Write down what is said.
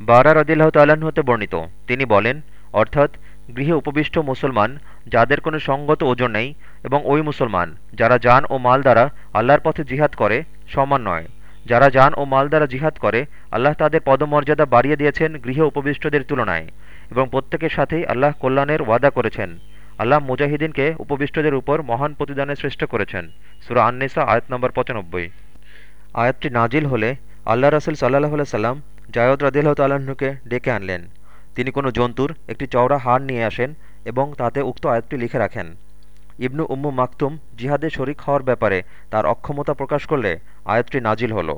বারা রদিল্লাহ তাল্লাহ্ন হতে বর্ণিত। তিনি বলেন, অর্থাৎ গৃহে উপবিষ্ট মুসলমান যাদের কোনো সঙ্গত ওজন নেই এবং ওই মুসলমান যারা যান ও মাল দ্বারা আল্লাহর পথে জিহাদ করে, সমান নয়। যারা যান ও মাল দ্বারা জিহাদ করে, আল্লাহ তাদের পদমর্যাদা বাড়িয়ে দিয়েছেন গৃহে উপবিষ্টদের তুলনায় এবং প্রত্যেকের সাথেই আল্লাহ কল্যাণের ওয়াদা করেছেন। আল্লাহ মুজাহিদিনকে উপবিষ্টদের উপর মহান প্রতিদানের শ্রেষ্ঠ করেছেন। সুরা আননিসা, আয়াত নম্বর পঁচানব্বই। আয়াতটি নাজিল হলে আল্লাহ রসুল সাল্লাহ সাল্লাম জায়দ রাদিল্লাহ তাল্লাহ্নকে ডেকে আনলেন। তিনি কোনো জন্তুর একটি চওড়া হাড় নিয়ে আসেন এবং তাতে উক্ত আয়াতটি লিখে রাখেন। ইবনু উম্মু মাকতুম জিহাদে শরিক হওয়ার ব্যাপারে তার অক্ষমতা প্রকাশ করলে আয়াতটি নাজিল হলো।